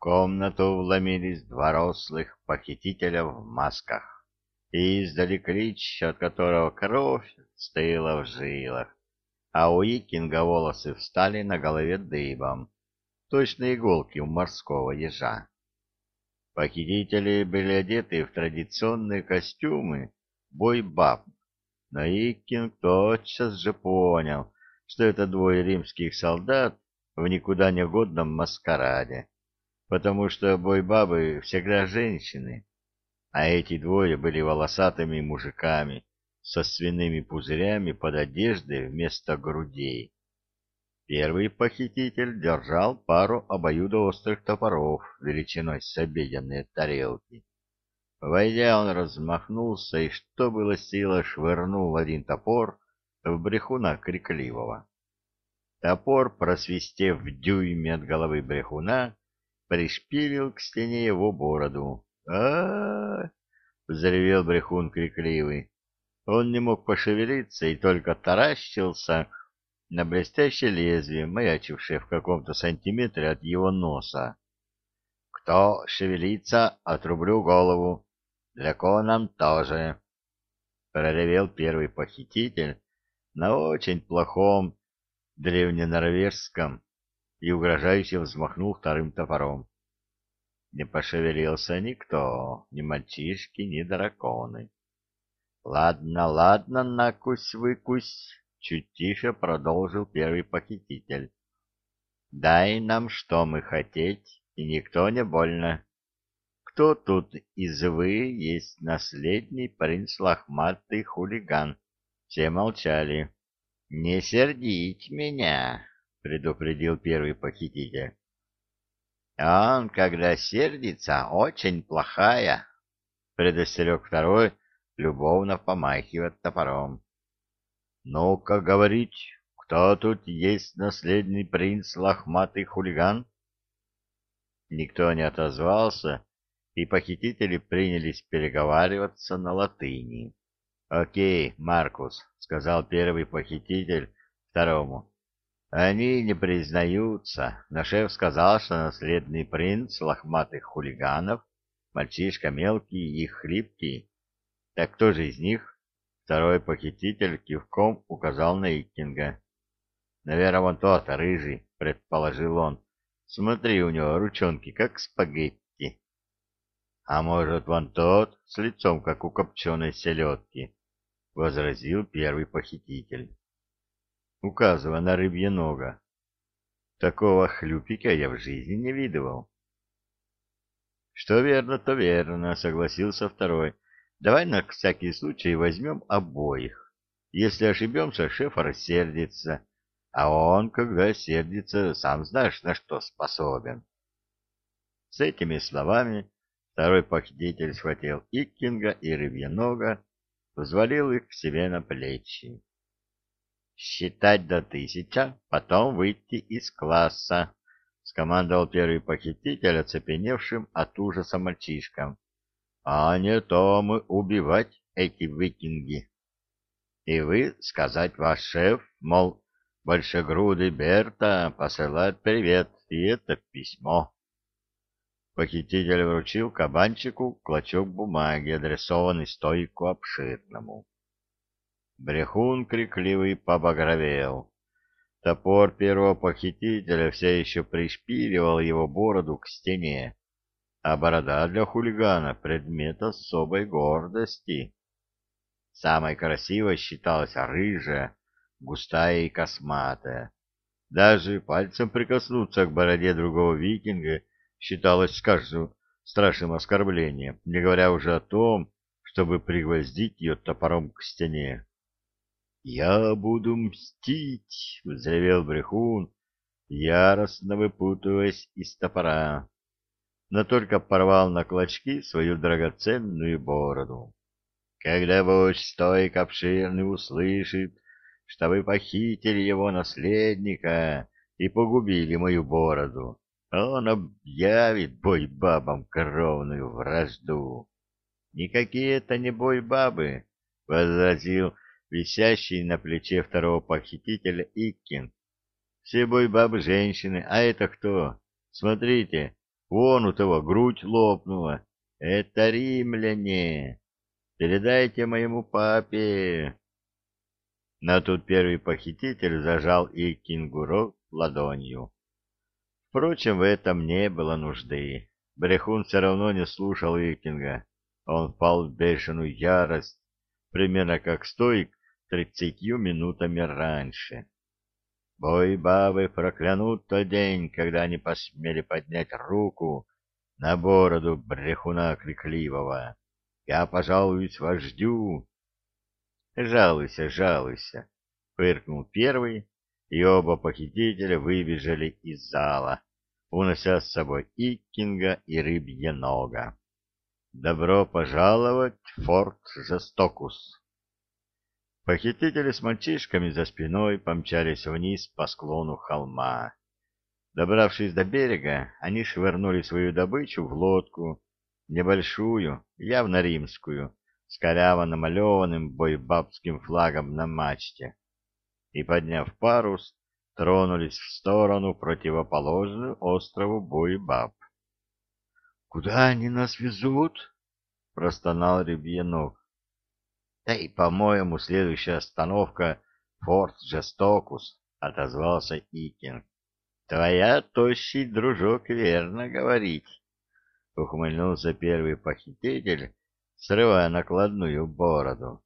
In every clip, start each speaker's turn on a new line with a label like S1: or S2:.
S1: комнату вломились два рослых похитителя в масках, и издали клич, от которого кровь стыла в жилах, а у Икинга волосы встали на голове дыбом, точно иголки у морского ежа. Похитители были одеты в традиционные костюмы бой-баб, но Икинг тотчас же понял, что это двое римских солдат в никуда не годном маскараде, потому что бой-бабы всегда женщины, а эти двое были волосатыми мужиками со свиными пузырями под одеждой вместо грудей. Первый похититель держал пару обоюдоострых топоров величиной с обеденные тарелки. Войдя, он размахнулся и, что было сила, швырнул один топор в брехуна крикливого. Топор, просвистев в дюйме от головы брехуна, пришпилил к стене его бороду. а, взревел брехун крикливый. Он не мог пошевелиться и только таращился на блестящее лезвие, маячившее в каком-то сантиметре от его носа. «Кто шевелится, отрублю голову. Драконам тоже!» Проревел первый похититель на очень плохом древненорвежском и угрожающе взмахнул вторым топором. Не пошевелился никто, ни мальчишки, ни драконы. Ладно, ладно, накусь-выкусь, чуть тише продолжил первый похититель. Дай нам, что мы хотеть, и никто не больно. Кто тут из вы есть наследний принц лохматый хулиган? Все молчали. Не сердить меня, предупредил первый похититель. Он, когда сердится, очень плохая, предостерег второй, любовно помахивает топором. «Ну-ка говорить, кто тут есть наследный принц лохматый хулиган?» Никто не отозвался, и похитители принялись переговариваться на латыни. «Окей, Маркус», — сказал первый похититель второму. «Они не признаются, но шеф сказал, что наследный принц лохматых хулиганов, мальчишка мелкий и хлипкий, так кто же из них? Второй похититель кивком указал на Иккинга. Наверное, вон тот, рыжий, предположил он. Смотри, у него ручонки как спагетти. А может, вон тот, с лицом как у копченой селедки, возразил первый похититель, указывая на рыбье нога. Такого хлюпика я в жизни не видывал. Что верно, то верно, согласился второй. Давай на всякий случай возьмем обоих. Если ошибемся, шеф рассердится, а он, когда сердится, сам знаешь, на что способен. С этими словами второй похититель схватил Иккинга и Рыбьенога, взвалил их к себе на плечи. «Считать до тысяча, потом выйти из класса», — скомандовал первый похититель оцепеневшим от ужаса мальчишкам а не то мы убивать эти викинги. И вы сказать ваш шеф, мол, большегрудый Берта посылает привет, и это письмо. Похититель вручил кабанчику клочок бумаги, адресованный стойку обширному. Брехун крикливый побагровел. Топор первого похитителя все еще пришпиливал его бороду к стене а борода для хулигана — предмет особой гордости. Самой красивой считалась рыжая, густая и косматая. Даже пальцем прикоснуться к бороде другого викинга считалось, скажу, страшным оскорблением, не говоря уже о том, чтобы пригвоздить ее топором к стене. «Я буду мстить!» — взревел брехун, яростно выпутываясь из топора но только порвал на клочки свою драгоценную бороду. Когда вождь стойк обширный услышит, что вы похитили его наследника и погубили мою бороду, он объявит бой бабам кровную вражду. Никакие это не бой бабы, — возразил висящий на плече второго похитителя Иккин. Все бой бабы женщины, а это кто? Смотрите, Вон у того грудь лопнула. Это римляне. Передайте моему папе. Но тут первый похититель зажал и кенгуру ладонью. Впрочем, в этом не было нужды. Брехун все равно не слушал Икинга. Он впал в бешеную ярость, примерно как стоик тридцатью минутами раньше. Бой бабы проклянут тот день, когда они посмели поднять руку на бороду брехуна крикливого. Я пожалуюсь вождю. Жалуйся, жалуйся, фыркнул первый, и оба похитителя выбежали из зала, унося с собой Иккинга и Рыбье Нога. Добро пожаловать в форт Жестокус. Похитители с мальчишками за спиной помчались вниз по склону холма. Добравшись до берега, они швырнули свою добычу в лодку, небольшую, явно римскую, с коряво намалеванным бойбабским флагом на мачте, и, подняв парус, тронулись в сторону, противоположную острову Бойбаб. — Куда они нас везут? — простонал Рябьянов. — Да и, по-моему, следующая остановка — Форт Жестокус, — отозвался Икинг. — Твоя тощий дружок верно говорит, — ухмыльнулся первый похититель, срывая накладную бороду.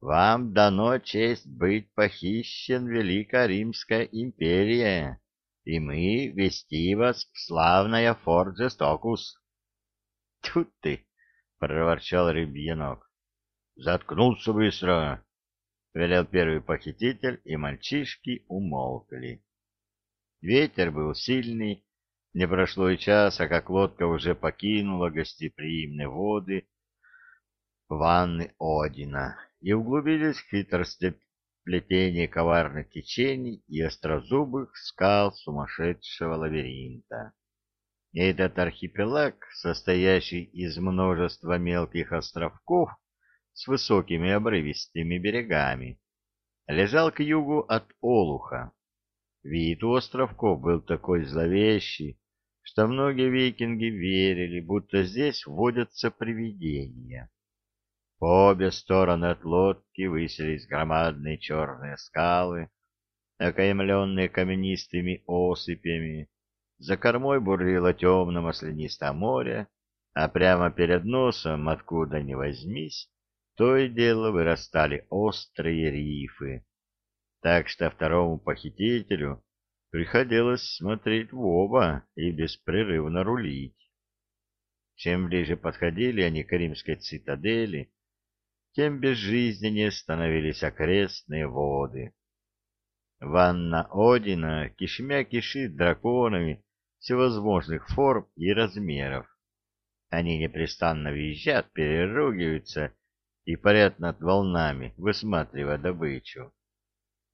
S1: Вам дано честь быть похищен Великая Римская империя, и мы вести вас в славное Форт Жестокус. — Тут ты! — проворчал рыбьянок. — Заткнулся быстро! — велел первый похититель, и мальчишки умолкли. Ветер был сильный, не прошло и часа, как лодка уже покинула гостеприимные воды ванны Одина и углубились в хитрости плетения коварных течений и острозубых скал сумасшедшего лабиринта. Этот архипелаг, состоящий из множества мелких островков с высокими обрывистыми берегами, лежал к югу от Олуха. Вид у островков был такой зловещий, что многие викинги верили, будто здесь водятся привидения. По обе стороны от лодки высились громадные черные скалы, окаймленные каменистыми осыпями. За кормой бурлило темно-маслянистое море, а прямо перед носом, откуда ни возьмись, то и дело вырастали острые рифы. Так что второму похитителю приходилось смотреть в оба и беспрерывно рулить. Чем ближе подходили они к римской цитадели, тем безжизненнее становились окрестные воды. Ванна Одина кишмя кишит драконами всевозможных форм и размеров. Они непрестанно визжат, переругиваются и парят над волнами, высматривая добычу.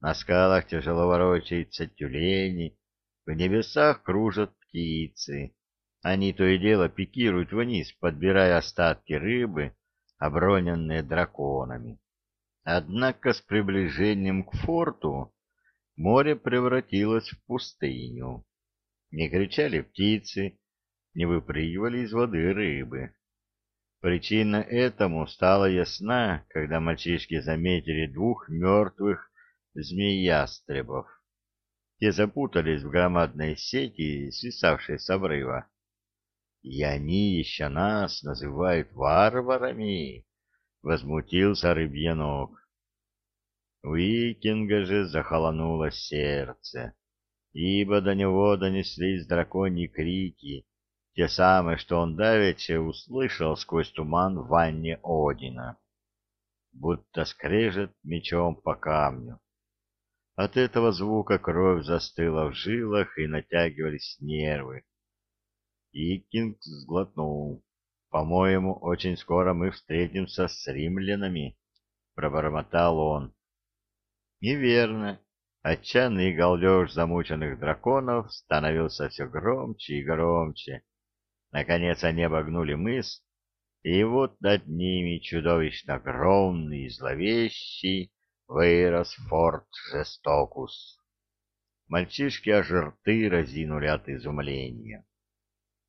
S1: На скалах тяжело ворочаются тюлени, в небесах кружат птицы. Они то и дело пикируют вниз, подбирая остатки рыбы, оброненные драконами. Однако с приближением к форту море превратилось в пустыню. Не кричали птицы, не выпрыгивали из воды рыбы. Причина этому стала ясна, когда мальчишки заметили двух мертвых змеястребов. Те запутались в громадной сети, свисавшей с обрыва. И они еще нас называют варварами, — возмутился рыбьянок. У Викинга же захолонуло сердце, ибо до него донеслись драконьи крики, те самые, что он давеча услышал сквозь туман в ванне Одина, будто скрежет мечом по камню. От этого звука кровь застыла в жилах и натягивались нервы. Икинг сглотнул. «По-моему, очень скоро мы встретимся с римлянами», — пробормотал он. Неверно. Отчаянный галдеж замученных драконов становился все громче и громче. Наконец они обогнули мыс, и вот над ними чудовищно огромный и зловещий вырос форт Жестокус. Мальчишки аж рты разинули от изумления.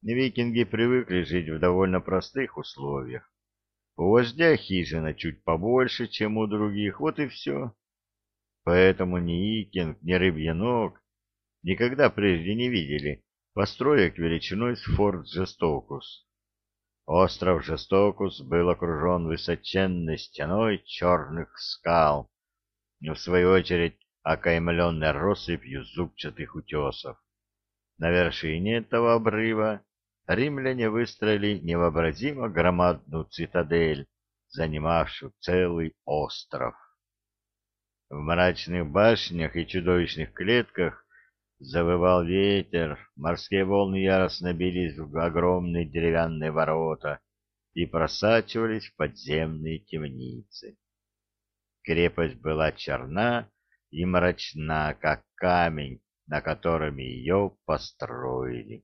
S1: Викинги привыкли жить в довольно простых условиях. У вождя хижина чуть побольше, чем у других, вот и все. Поэтому ни Икинг, ни Рыбьянок никогда прежде не видели построек величиной с форт Жестокус. Остров Жестокус был окружен высоченной стеной черных скал, в свою очередь окаймленной россыпью зубчатых утесов. На вершине этого обрыва римляне выстроили невообразимо громадную цитадель, занимавшую целый остров. В мрачных башнях и чудовищных клетках завывал ветер, морские волны яростно бились в огромные деревянные ворота и просачивались в подземные темницы. Крепость была черна и мрачна, как камень, на котором ее построили.